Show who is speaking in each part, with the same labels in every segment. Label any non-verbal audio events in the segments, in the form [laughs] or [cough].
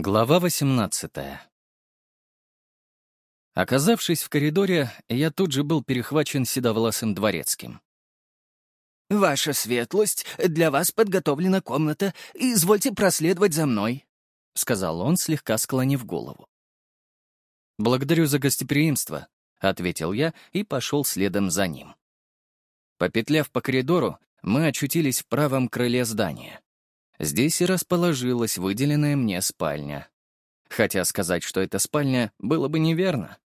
Speaker 1: Глава 18 Оказавшись в коридоре, я тут же был перехвачен седовласым дворецким.
Speaker 2: «Ваша светлость, для вас подготовлена комната. Извольте проследовать за мной», — сказал он, слегка склонив голову.
Speaker 1: «Благодарю за гостеприимство», — ответил я и пошел следом за ним. Попетляв по коридору, мы очутились в правом крыле здания. Здесь и расположилась выделенная мне спальня. Хотя сказать, что это спальня, было бы неверно.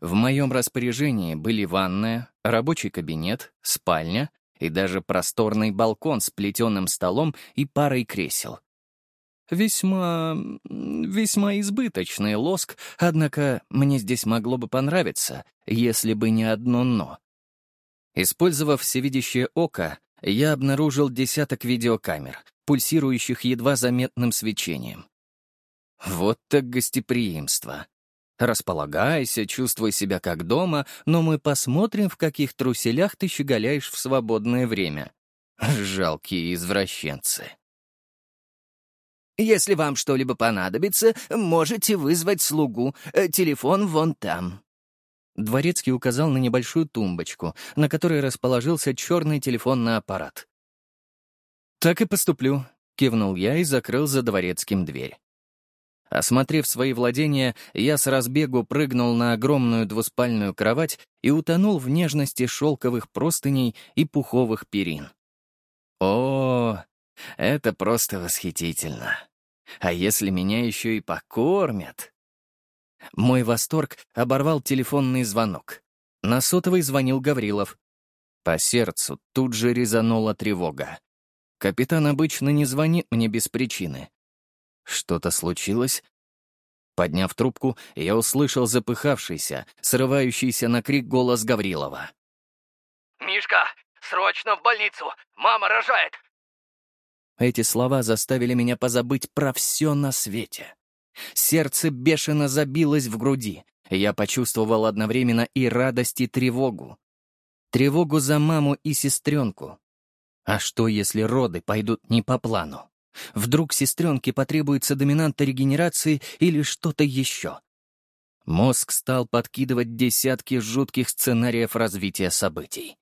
Speaker 1: В моем распоряжении были ванная, рабочий кабинет, спальня и даже просторный балкон с плетеным столом и парой кресел. Весьма... весьма избыточный лоск, однако мне здесь могло бы понравиться, если бы не одно «но». Использовав всевидящее око, я обнаружил десяток видеокамер, пульсирующих едва заметным свечением. Вот так гостеприимство. Располагайся, чувствуй себя как дома, но мы посмотрим, в каких труселях ты щеголяешь в свободное время. Жалкие извращенцы.
Speaker 2: «Если вам что-либо понадобится, можете вызвать слугу. Э, телефон вон там».
Speaker 1: Дворецкий указал на небольшую тумбочку, на которой расположился черный телефонный аппарат. «Так и поступлю», — кивнул я и закрыл за дворецким дверь. Осмотрев свои владения, я с разбегу прыгнул на огромную двуспальную кровать и утонул в нежности шелковых простыней и пуховых перин. О, это просто восхитительно. А если меня еще и покормят? Мой восторг оборвал телефонный звонок. На сотовый звонил Гаврилов. По сердцу тут же резанула тревога. Капитан обычно не звонит мне без причины. Что-то случилось? Подняв трубку, я услышал запыхавшийся, срывающийся на крик голос Гаврилова.
Speaker 3: «Мишка, срочно в больницу! Мама рожает!»
Speaker 1: Эти слова заставили меня позабыть про все на свете. Сердце бешено забилось в груди. Я почувствовал одновременно и радость, и тревогу. Тревогу за маму и сестренку. А что, если роды пойдут не по плану? Вдруг сестренке потребуется доминанта регенерации или что-то еще? Мозг стал подкидывать десятки жутких сценариев развития событий.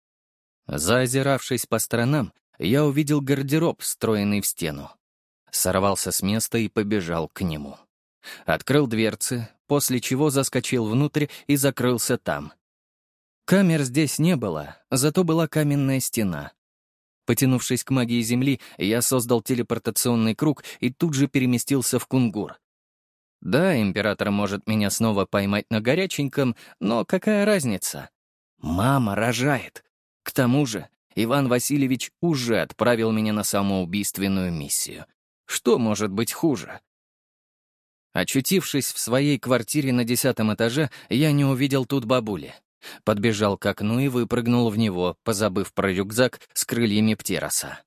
Speaker 1: Заозиравшись по сторонам, я увидел гардероб, встроенный в стену. Сорвался с места и побежал к нему. Открыл дверцы, после чего заскочил внутрь и закрылся там. Камер здесь не было, зато была каменная стена. Потянувшись к магии Земли, я создал телепортационный круг и тут же переместился в Кунгур. Да, император может меня снова поймать на горяченьком, но какая разница? Мама рожает. К тому же, Иван Васильевич уже отправил меня на самоубийственную миссию. Что может быть хуже? Очутившись в своей квартире на десятом этаже, я не увидел тут бабули. Подбежал к окну и выпрыгнул в него, позабыв про рюкзак с крыльями птероса.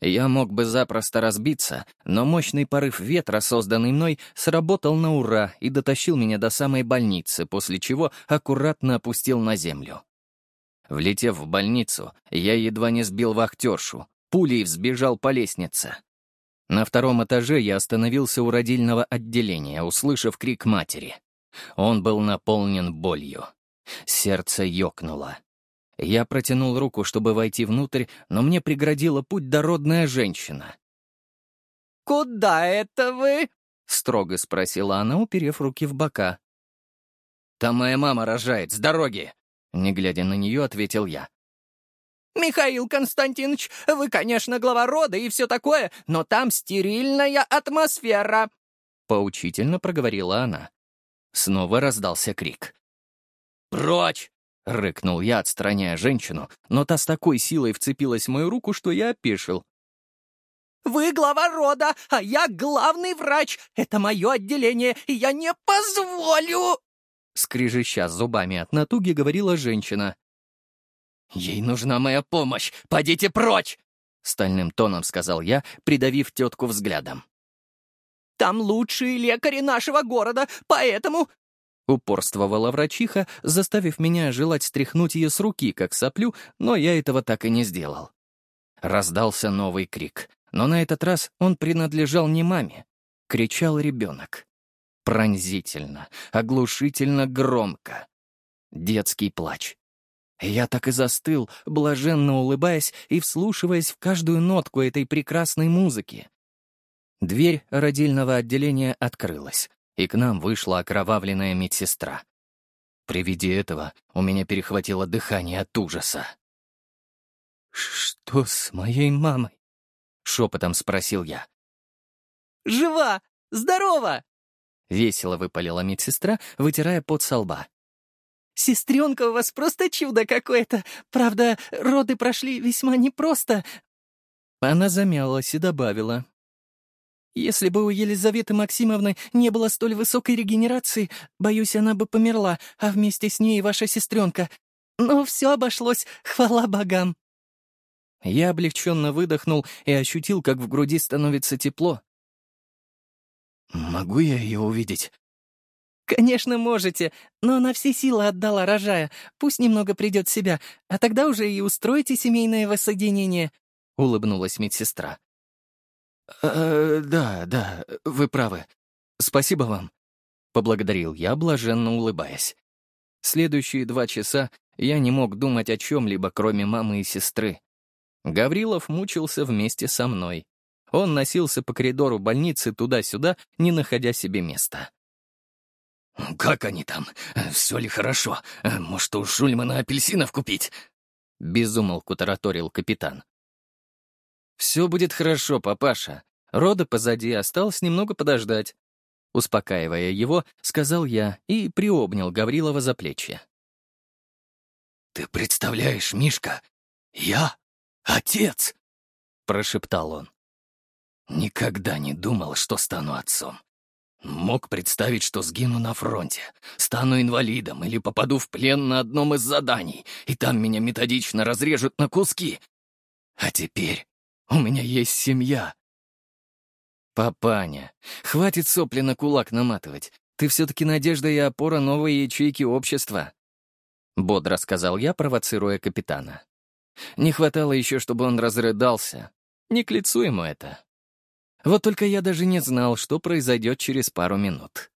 Speaker 1: Я мог бы запросто разбиться, но мощный порыв ветра, созданный мной, сработал на ура и дотащил меня до самой больницы, после чего аккуратно опустил на землю. Влетев в больницу, я едва не сбил вахтершу, пулей взбежал по лестнице. На втором этаже я остановился у родильного отделения, услышав крик матери. Он был наполнен болью. Сердце ёкнуло. Я протянул руку, чтобы войти внутрь, но мне преградила путь дородная женщина.
Speaker 2: «Куда это вы?»
Speaker 1: — строго спросила она, уперев руки в бока. «Там моя мама рожает, с дороги!» Не глядя на нее, ответил я.
Speaker 2: «Михаил Константинович, вы, конечно, глава рода и все такое, но там стерильная атмосфера!»
Speaker 1: Поучительно проговорила она. Снова раздался крик. «Прочь!» — рыкнул я, отстраняя женщину, но та с такой силой вцепилась в мою руку, что я опешил.
Speaker 2: «Вы глава рода, а я главный врач. Это мое отделение, и я не позволю!»
Speaker 1: Скрежеща зубами от натуги, говорила женщина. «Ей нужна моя помощь! Подите прочь!» Стальным тоном сказал я, придавив тетку взглядом.
Speaker 2: «Там лучшие лекари нашего города, поэтому...»
Speaker 1: Упорствовала врачиха, заставив меня желать стряхнуть ее с руки, как соплю, но я этого так и не сделал. Раздался новый крик, но на этот раз он принадлежал не маме. кричал ребенок. Пронзительно, оглушительно громко. Детский плач. Я так и застыл, блаженно улыбаясь и вслушиваясь в каждую нотку этой прекрасной музыки. Дверь родильного отделения открылась, и к нам вышла окровавленная медсестра. При виде этого у меня перехватило дыхание от ужаса. «Что с моей мамой?» — шепотом спросил я.
Speaker 2: «Жива! Здорова!» — весело выпалила медсестра, вытирая пот со лба. «Сестренка у вас просто чудо какое-то. Правда, роды прошли весьма непросто».
Speaker 1: Она замялась и добавила.
Speaker 2: «Если бы у Елизаветы Максимовны не было столь высокой регенерации, боюсь, она бы померла, а вместе с ней и ваша сестренка. Но все обошлось, хвала богам».
Speaker 1: Я облегченно выдохнул и ощутил, как в груди становится тепло. «Могу я ее увидеть?»
Speaker 2: «Конечно, можете, но она все силы отдала, рожая. Пусть немного придет в себя, а тогда уже и устроите семейное воссоединение», — улыбнулась медсестра.
Speaker 1: «Э, «Да, да, вы правы. Спасибо вам», — поблагодарил я, блаженно улыбаясь. Следующие два часа я не мог думать о чем-либо, кроме мамы и сестры. Гаврилов мучился вместе со мной. Он носился по коридору больницы туда-сюда, не находя себе места.
Speaker 3: «Как они там? Все ли хорошо? Может, у Шульмана апельсинов купить?»
Speaker 1: Безумолку тараторил капитан. «Все будет хорошо, папаша. Рода позади, осталось немного подождать». Успокаивая его, сказал я и приобнял Гаврилова за плечи.
Speaker 3: «Ты представляешь, Мишка, я отец!» — прошептал он. «Никогда не думал, что стану отцом. Мог представить, что сгину на фронте, стану инвалидом или попаду в плен на одном из заданий, и там меня методично разрежут на куски. А теперь у меня есть семья.
Speaker 1: Папаня, хватит сопли на кулак наматывать. Ты все-таки надежда и опора новой ячейки общества. Бодро сказал я, провоцируя капитана. Не хватало еще, чтобы он разрыдался. Не к лицу ему это. Вот только я даже не знал, что произойдет через пару минут.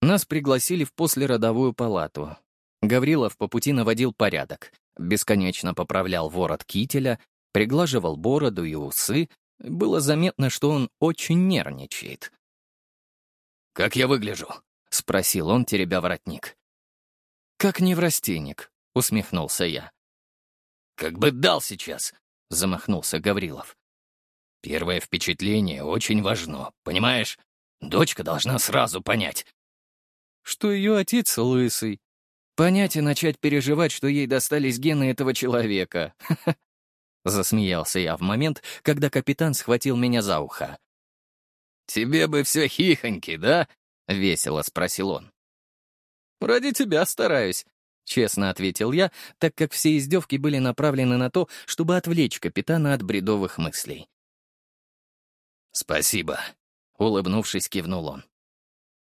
Speaker 1: Нас пригласили в послеродовую палату. Гаврилов по пути наводил порядок, бесконечно поправлял ворот кителя, приглаживал бороду и усы. Было заметно, что он очень нервничает.
Speaker 3: «Как я выгляжу?» — спросил он, теребя воротник.
Speaker 1: «Как неврастенник», — усмехнулся я.
Speaker 3: «Как бы дал сейчас», — замахнулся Гаврилов. Первое впечатление очень важно, понимаешь? Дочка должна сразу понять.
Speaker 1: Что ее отец лысый. Понять и начать переживать, что ей достались гены этого человека. [laughs] Засмеялся я в момент, когда капитан схватил меня за ухо.
Speaker 3: «Тебе бы все хихоньки, да?» — весело спросил он.
Speaker 1: «Ради тебя стараюсь», — честно ответил я, так как все издевки были направлены на то, чтобы отвлечь капитана от бредовых мыслей.
Speaker 3: «Спасибо», — улыбнувшись, кивнул он.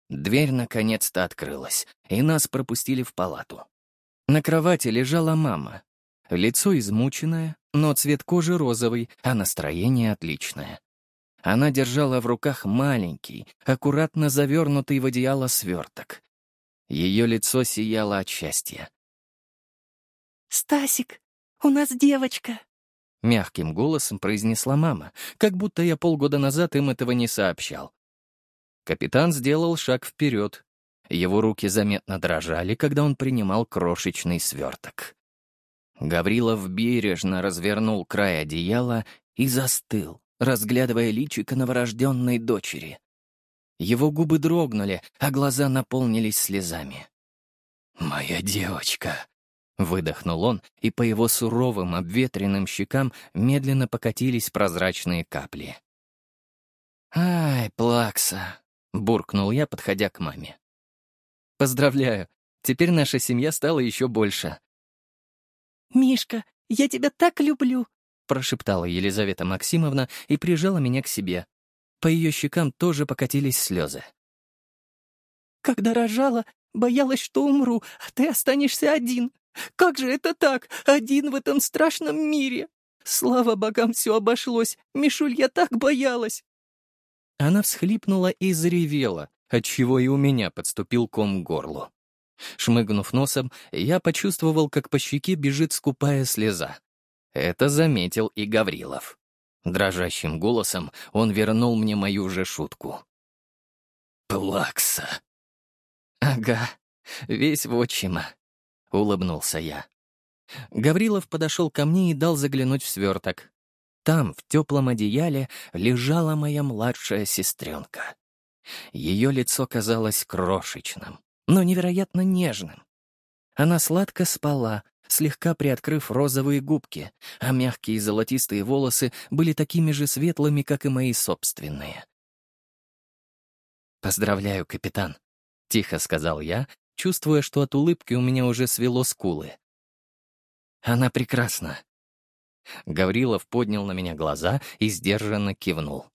Speaker 1: Дверь наконец-то открылась, и нас пропустили в палату. На кровати лежала мама. Лицо измученное, но цвет кожи розовый, а настроение отличное. Она держала в руках маленький, аккуратно завернутый в одеяло сверток. Ее лицо сияло от счастья.
Speaker 4: «Стасик, у нас девочка!»
Speaker 1: — мягким голосом произнесла мама, как будто я полгода назад им этого не сообщал. Капитан сделал шаг вперед. Его руки заметно дрожали, когда он принимал крошечный сверток. Гаврилов бережно развернул край одеяла и застыл, разглядывая личико новорожденной дочери. Его губы дрогнули, а глаза наполнились слезами.
Speaker 3: «Моя девочка»,
Speaker 1: Выдохнул он, и по его суровым, обветренным щекам медленно покатились прозрачные капли. «Ай, плакса!» — буркнул я, подходя к маме. «Поздравляю, теперь наша семья стала еще больше».
Speaker 4: «Мишка, я тебя так люблю!»
Speaker 1: — прошептала Елизавета Максимовна и прижала меня к себе. По ее щекам тоже покатились слезы.
Speaker 4: «Когда рожала, боялась, что умру, а ты останешься один. Как же это так, один в этом страшном мире? Слава богам, все обошлось. Мишуль, я так боялась.
Speaker 1: Она всхлипнула и заревела, отчего и у меня подступил ком к горлу. Шмыгнув носом, я почувствовал, как по щеке бежит скупая слеза. Это заметил и Гаврилов. Дрожащим голосом он вернул мне мою же шутку. «Плакса!» «Ага, весь в отчима», — улыбнулся я. Гаврилов подошел ко мне и дал заглянуть в сверток. Там, в теплом одеяле, лежала моя младшая сестренка. Ее лицо казалось крошечным, но невероятно нежным. Она сладко спала, слегка приоткрыв розовые губки, а мягкие золотистые волосы были такими же светлыми, как и мои собственные. «Поздравляю, капитан», — тихо сказал я, чувствуя, что от улыбки у меня уже свело скулы. «Она прекрасна». Гаврилов поднял на меня глаза и сдержанно кивнул.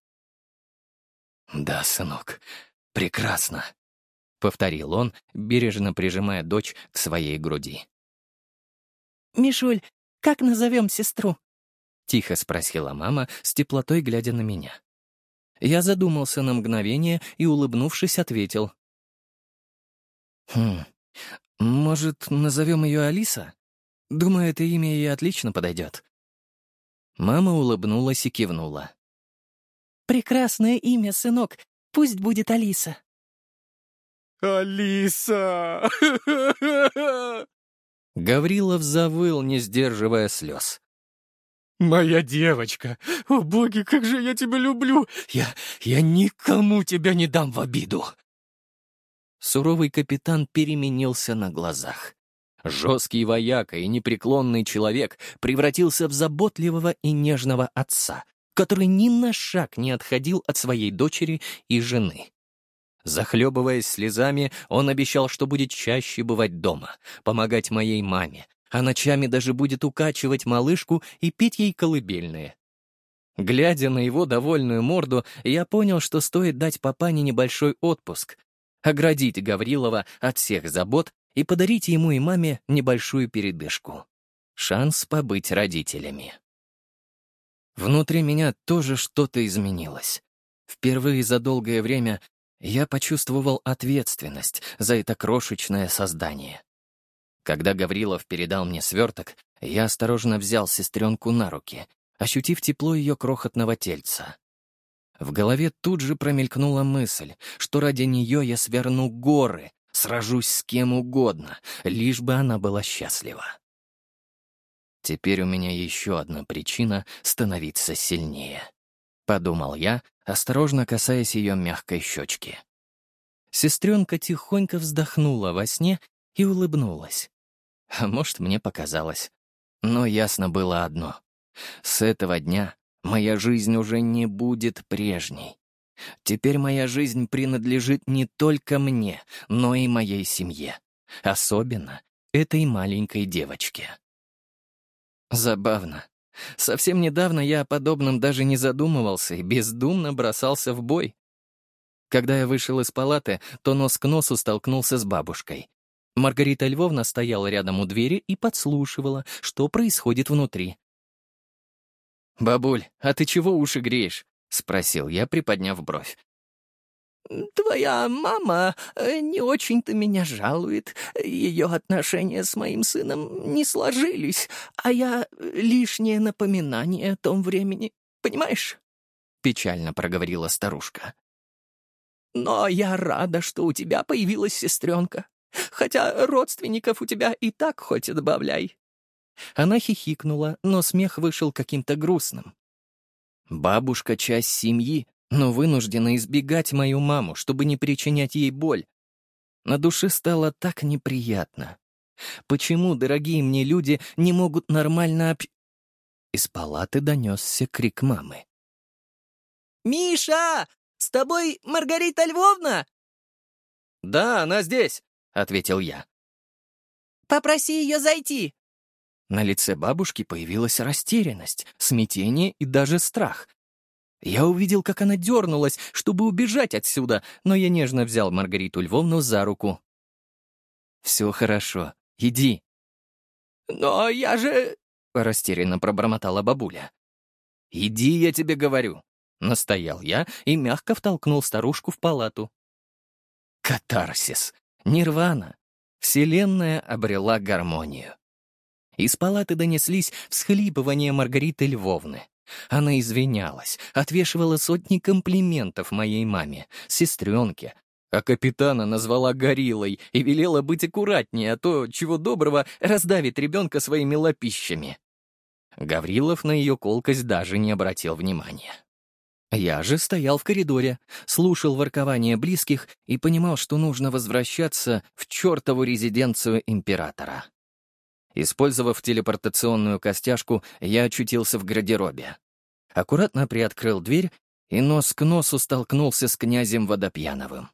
Speaker 1: «Да, сынок, прекрасно», — повторил он, бережно прижимая дочь к своей груди.
Speaker 4: «Мишуль, как назовем сестру?»
Speaker 1: — тихо спросила мама, с теплотой глядя на меня. Я задумался на мгновение и, улыбнувшись, ответил. «Хм, может, назовем ее Алиса? Думаю, это имя ей отлично подойдет». Мама улыбнулась и кивнула.
Speaker 4: «Прекрасное имя, сынок. Пусть будет Алиса».
Speaker 3: «Алиса!»
Speaker 1: Гаврилов завыл, не сдерживая слез.
Speaker 3: «Моя девочка! О, боги, как же я тебя люблю! Я... я никому тебя не дам в обиду!»
Speaker 1: Суровый капитан переменился на глазах. Жесткий вояка и непреклонный человек превратился в заботливого и нежного отца, который ни на шаг не отходил от своей дочери и жены. Захлебываясь слезами, он обещал, что будет чаще бывать дома, помогать моей маме, а ночами даже будет укачивать малышку и петь ей колыбельные. Глядя на его довольную морду, я понял, что стоит дать папане небольшой отпуск, оградить Гаврилова от всех забот и подарить ему и маме небольшую передышку. Шанс побыть родителями. Внутри меня тоже что-то изменилось. Впервые за долгое время я почувствовал ответственность за это крошечное создание. Когда Гаврилов передал мне сверток, я осторожно взял сестренку на руки, ощутив тепло ее крохотного тельца. В голове тут же промелькнула мысль, что ради нее я сверну горы, сражусь с кем угодно, лишь бы она была счастлива. Теперь у меня еще одна причина становиться сильнее. — подумал я, осторожно касаясь ее мягкой щечки. Сестренка тихонько вздохнула во сне и улыбнулась. А может, мне показалось. Но ясно было одно. С этого дня моя жизнь уже не будет прежней. Теперь моя жизнь принадлежит не только мне, но и моей семье. Особенно этой маленькой девочке. Забавно. Совсем недавно я о подобном даже не задумывался и бездумно бросался в бой. Когда я вышел из палаты, то нос к носу столкнулся с бабушкой. Маргарита Львовна стояла рядом у двери и подслушивала, что происходит внутри. «Бабуль, а ты чего уши греешь?» — спросил я, приподняв бровь.
Speaker 4: «Твоя мама э, не очень-то меня жалует. Ее отношения с моим сыном не сложились, а я лишнее напоминание о том времени, понимаешь?»
Speaker 1: — печально проговорила старушка.
Speaker 4: «Но я рада, что у тебя появилась сестренка, хотя родственников у тебя и так хоть добавляй».
Speaker 1: Она хихикнула, но смех вышел каким-то грустным. «Бабушка — часть семьи, но вынуждена избегать мою маму, чтобы не причинять ей боль. На душе стало так неприятно. Почему дорогие мне люди не могут нормально об... Из палаты донесся крик мамы.
Speaker 2: «Миша, с тобой Маргарита Львовна?»
Speaker 1: «Да, она здесь», — ответил я.
Speaker 2: «Попроси ее зайти».
Speaker 1: На лице бабушки появилась растерянность, смятение и даже страх. Я увидел, как она дернулась, чтобы убежать отсюда, но я нежно взял Маргариту Львовну за руку. «Все хорошо. Иди».
Speaker 2: «Но я же...»
Speaker 1: — растерянно пробормотала бабуля. «Иди, я тебе говорю. настоял я и мягко втолкнул старушку в палату. Катарсис. Нирвана. Вселенная обрела гармонию. Из палаты донеслись всхлипывания Маргариты Львовны. Она извинялась, отвешивала сотни комплиментов моей маме, сестренке, а капитана назвала гориллой и велела быть аккуратнее, а то, чего доброго, раздавит ребенка своими лапищами. Гаврилов на ее колкость даже не обратил внимания. Я же стоял в коридоре, слушал воркование близких и понимал, что нужно возвращаться в чертову резиденцию императора. Использовав телепортационную костяшку, я очутился в гардеробе. Аккуратно приоткрыл дверь и нос к носу столкнулся с князем Водопьяновым.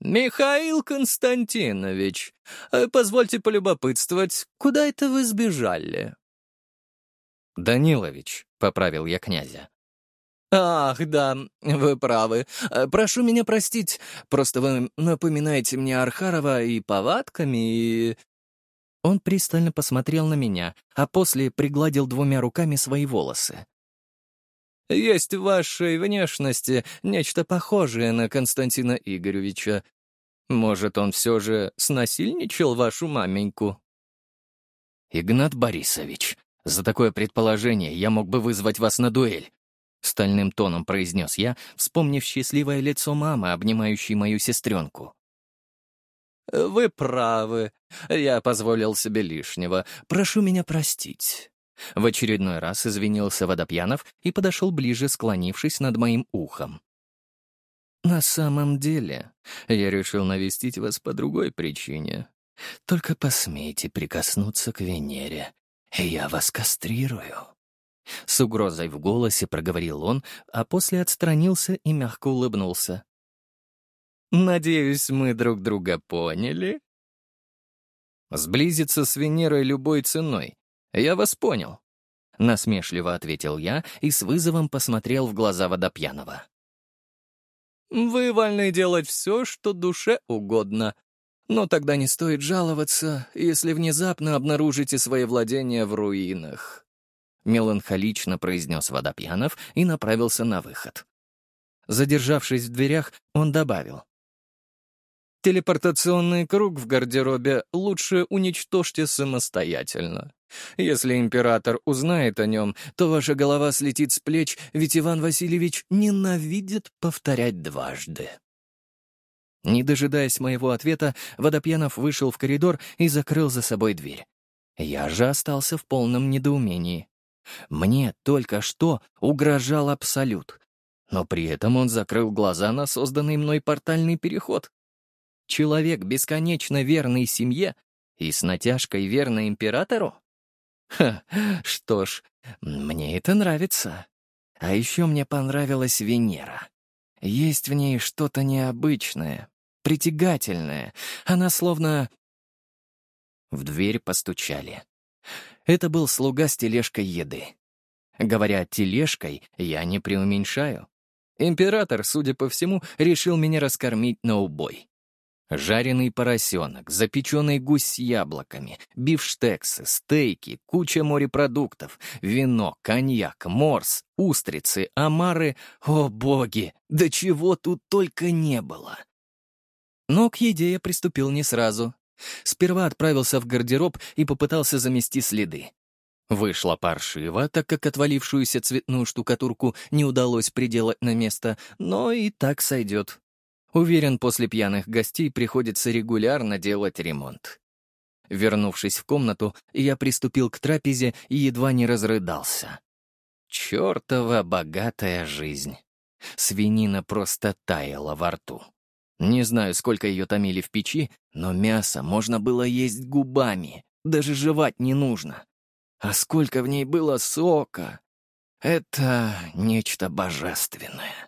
Speaker 1: «Михаил Константинович, э, позвольте полюбопытствовать, куда это вы сбежали?» «Данилович», — поправил я князя. «Ах, да, вы правы. Э, прошу меня простить. Просто вы напоминаете мне Архарова и повадками, и...» Он пристально посмотрел на меня, а после пригладил двумя руками свои волосы. «Есть в вашей внешности нечто похожее на Константина Игоревича. Может, он все же снасильничал вашу маменьку?» «Игнат Борисович, за такое предположение я мог бы вызвать вас на дуэль. — стальным тоном произнес я, вспомнив счастливое лицо мамы, обнимающей мою сестренку. «Вы правы. Я позволил себе лишнего. Прошу меня простить». В очередной раз извинился Водопьянов и подошел ближе, склонившись над моим ухом. «На самом деле, я решил навестить вас по другой причине. Только посмейте прикоснуться к Венере, и я вас кастрирую». С угрозой в голосе проговорил он, а после отстранился и мягко улыбнулся. «Надеюсь, мы друг друга поняли?» «Сблизиться с Венерой любой ценой. Я вас понял», — насмешливо ответил я и с вызовом посмотрел в глаза Водопьянова. «Вы вольны делать все, что душе угодно. Но тогда не стоит жаловаться, если внезапно обнаружите свои владения в руинах», меланхолично произнес Водопьянов и направился на выход. Задержавшись в дверях, он добавил. «Телепортационный круг в гардеробе лучше уничтожьте самостоятельно. Если император узнает о нем, то ваша голова слетит с плеч, ведь Иван Васильевич ненавидит повторять дважды». Не дожидаясь моего ответа, Водопьянов вышел в коридор и закрыл за собой дверь. Я же остался в полном недоумении. Мне только что угрожал Абсолют, но при этом он закрыл глаза на созданный мной портальный переход. Человек, бесконечно верный семье и с натяжкой верный императору? Ха, что ж, мне это нравится. А еще мне понравилась Венера. Есть в ней что-то необычное, притягательное. Она словно... В дверь постучали. Это был слуга с тележкой еды. Говоря «тележкой», я не преуменьшаю. Император, судя по всему, решил меня раскормить на убой. Жареный поросенок, запеченный гусь с яблоками, бифштексы, стейки, куча морепродуктов, вино, коньяк, морс, устрицы, омары. О, боги, да чего тут только не было! Но к еде я приступил не сразу. Сперва отправился в гардероб и попытался замести следы. Вышло паршиво, так как отвалившуюся цветную штукатурку не удалось приделать на место, но и так сойдет. Уверен, после пьяных гостей приходится регулярно делать ремонт. Вернувшись в комнату, я приступил к трапезе и едва не разрыдался. Чёртова богатая жизнь. Свинина просто таяла во рту. Не знаю, сколько ее томили в печи, но мясо можно было есть губами, даже жевать не нужно. А сколько в ней было сока! Это нечто божественное.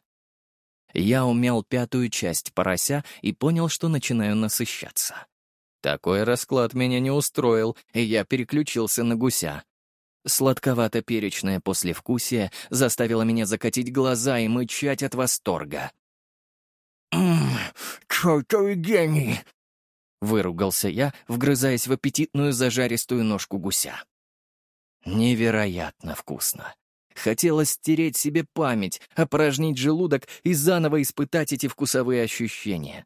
Speaker 1: Я умел пятую часть порося и понял, что начинаю насыщаться. Такой расклад меня не устроил, и я переключился на гуся. Сладковато-перечное послевкусие заставило меня закатить глаза и мычать от восторга. «Ммм, чертовый гений!» — выругался я, вгрызаясь в аппетитную зажаристую ножку гуся. Невероятно вкусно. Хотелось стереть себе память, опорожнить желудок и заново испытать эти вкусовые ощущения.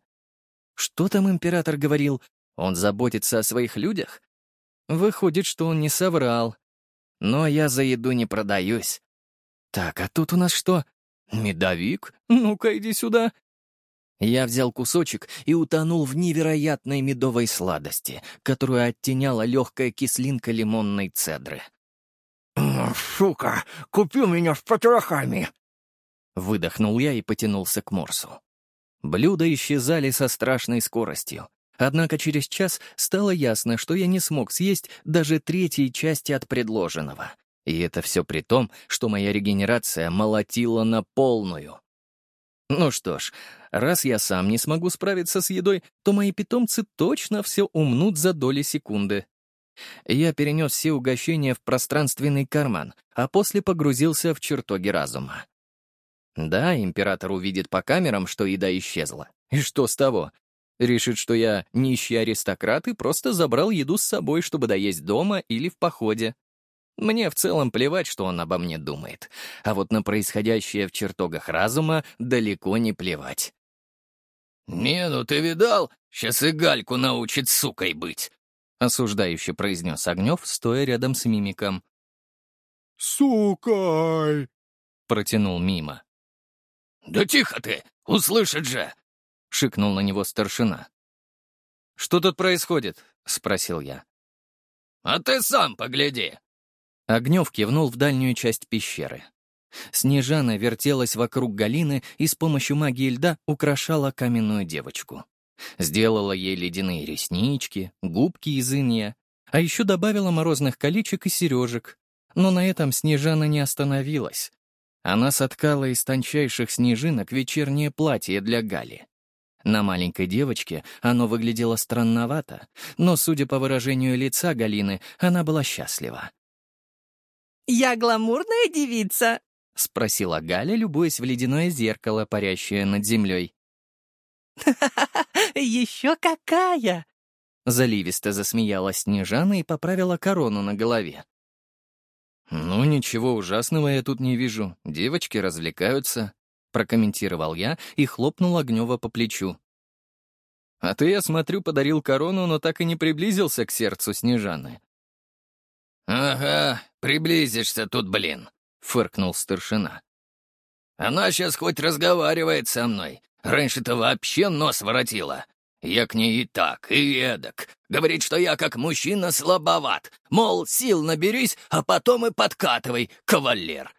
Speaker 1: Что там император говорил? Он заботится о своих людях? Выходит, что он не соврал. Но я за еду не продаюсь. Так, а тут у нас что? Медовик? Ну-ка, иди сюда. Я взял кусочек и утонул в невероятной медовой сладости, которую оттеняла легкая кислинка лимонной цедры.
Speaker 5: «Сука, купи меня с потрохами!»
Speaker 1: Выдохнул я и потянулся к морсу. Блюда исчезали со страшной скоростью. Однако через час стало ясно, что я не смог съесть даже третьей части от предложенного. И это все при том, что моя регенерация молотила на полную. Ну что ж, раз я сам не смогу справиться с едой, то мои питомцы точно все умнут за доли секунды. Я перенес все угощения в пространственный карман, а после погрузился в чертоги разума. Да, император увидит по камерам, что еда исчезла. И что с того? Решит, что я нищий аристократ и просто забрал еду с собой, чтобы доесть дома или в походе. Мне в целом плевать, что он обо мне думает. А вот на происходящее в чертогах разума далеко не плевать.
Speaker 3: «Не, ну ты видал? Сейчас и Гальку научит сукой быть!»
Speaker 1: — осуждающе произнес Огнев, стоя рядом с мимиком.
Speaker 5: «Сукой!»
Speaker 1: — протянул мимо.
Speaker 3: «Да тихо ты! Услышит же!» — шикнул на него старшина.
Speaker 1: «Что тут происходит?» — спросил я.
Speaker 3: «А ты сам погляди!»
Speaker 1: Огнев кивнул в дальнюю часть пещеры. Снежана вертелась вокруг Галины и с помощью магии льда украшала каменную девочку. Сделала ей ледяные реснички, губки из инья, а еще добавила морозных колечек и сережек. Но на этом Снежана не остановилась. Она соткала из тончайших снежинок вечернее платье для Гали. На маленькой девочке оно выглядело странновато, но, судя по выражению лица Галины, она была счастлива.
Speaker 2: «Я гламурная девица?»
Speaker 1: — спросила Галя, любуясь в ледяное зеркало, парящее над землей. [laughs]
Speaker 2: «Ха-ха-ха! Еще какая!»
Speaker 1: Заливисто засмеялась Снежана и поправила корону на голове. «Ну, ничего ужасного я тут не вижу. Девочки развлекаются», — прокомментировал я и хлопнул Огнева по плечу. «А ты, я смотрю, подарил корону, но так и не приблизился к сердцу Снежаны».
Speaker 3: «Ага, приблизишься тут, блин», — фыркнул старшина. «Она сейчас хоть разговаривает со мной. Раньше-то вообще нос воротила. Я к ней и так, и эдак. Говорит, что я как мужчина слабоват. Мол, сил наберись, а потом и подкатывай, кавалер.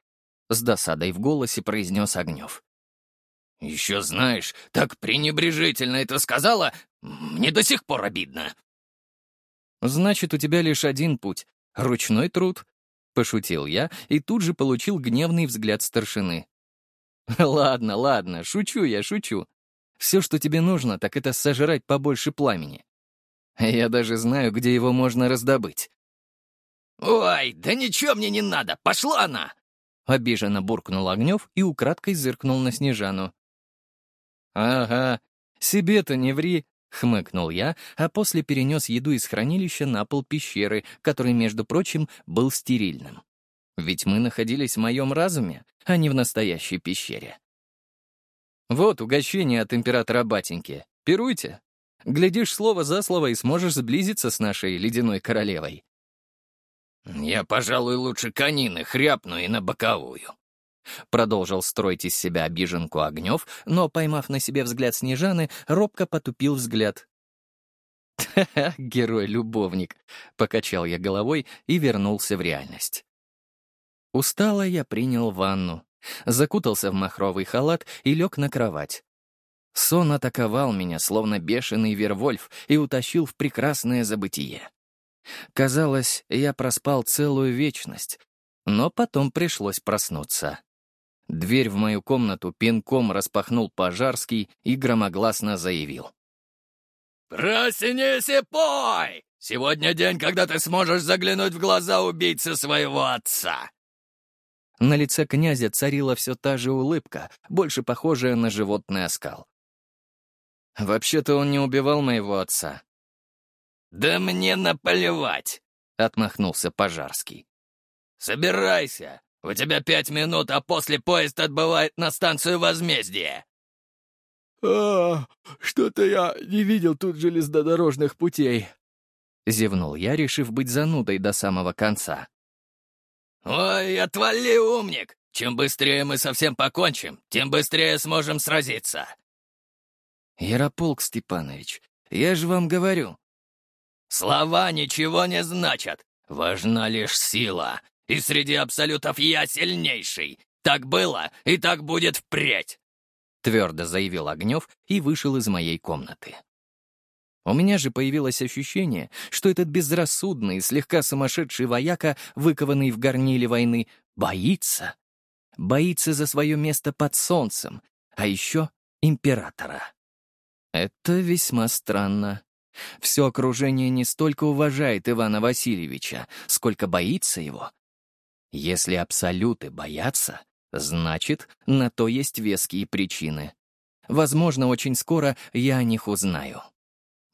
Speaker 1: С досадой в голосе произнес Огнев.
Speaker 3: «Еще знаешь, так пренебрежительно это сказала, мне до сих пор обидно».
Speaker 1: «Значит, у тебя лишь один путь Ручной труд?» — пошутил я и тут же получил гневный взгляд старшины. [laughs] «Ладно, ладно, шучу я, шучу. Все, что тебе нужно, так это сожрать побольше пламени. Я даже знаю, где его можно раздобыть».
Speaker 3: «Ой, да ничего мне не надо, пошла она!»
Speaker 1: Обиженно буркнул Огнев и украдкой зыркнул на Снежану. «Ага, себе-то не ври», — хмыкнул я, а после перенес еду из хранилища на пол пещеры, который, между прочим, был стерильным. Ведь мы находились в моем разуме, а не в настоящей пещере. «Вот угощение от императора батеньки. Пируйте. Глядишь слово за слово и сможешь сблизиться с нашей ледяной королевой».
Speaker 3: «Я, пожалуй, лучше конины хряпну и на боковую»,
Speaker 1: Продолжил строить из себя обиженку Огнев, но, поймав на себе взгляд Снежаны, робко потупил взгляд. «Ха-ха, герой-любовник!» — покачал я головой и вернулся в реальность. Устало я принял ванну, закутался в махровый халат и лег на кровать. Сон атаковал меня, словно бешеный Вервольф, и утащил в прекрасное забытие. Казалось, я проспал целую вечность, но потом пришлось проснуться. Дверь в мою комнату пинком распахнул Пожарский и громогласно заявил.
Speaker 3: «Проснись и пой! Сегодня день, когда ты сможешь заглянуть в глаза убийцы своего отца!»
Speaker 1: На лице князя царила все та же улыбка, больше похожая на животный оскал. «Вообще-то он не убивал моего отца».
Speaker 3: «Да мне наплевать!»
Speaker 1: — отмахнулся Пожарский.
Speaker 3: «Собирайся, У тебя пять минут, а после поезд отбывает на станцию возмездия!»
Speaker 1: «А, что-то я не видел тут железнодорожных путей», — зевнул я, решив быть занудой до самого конца.
Speaker 3: «Ой, отвали, умник! Чем быстрее мы совсем покончим, тем быстрее сможем сразиться!»
Speaker 1: «Ярополк Степанович, я же вам говорю».
Speaker 3: «Слова ничего не значат. Важна лишь сила. И среди абсолютов я сильнейший. Так было и так будет впредь!»
Speaker 1: Твердо заявил Огнев и вышел из моей комнаты. У меня же появилось ощущение, что этот безрассудный, слегка сумасшедший вояка, выкованный в горниле войны, боится. Боится за свое место под солнцем, а еще императора. Это весьма странно. Все окружение не столько уважает Ивана Васильевича, сколько боится его. Если абсолюты боятся, значит, на то есть веские причины. Возможно, очень скоро я о них узнаю.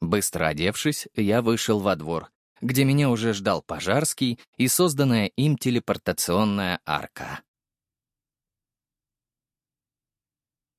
Speaker 1: Быстро одевшись, я вышел во двор, где меня уже ждал Пожарский и созданная им телепортационная арка.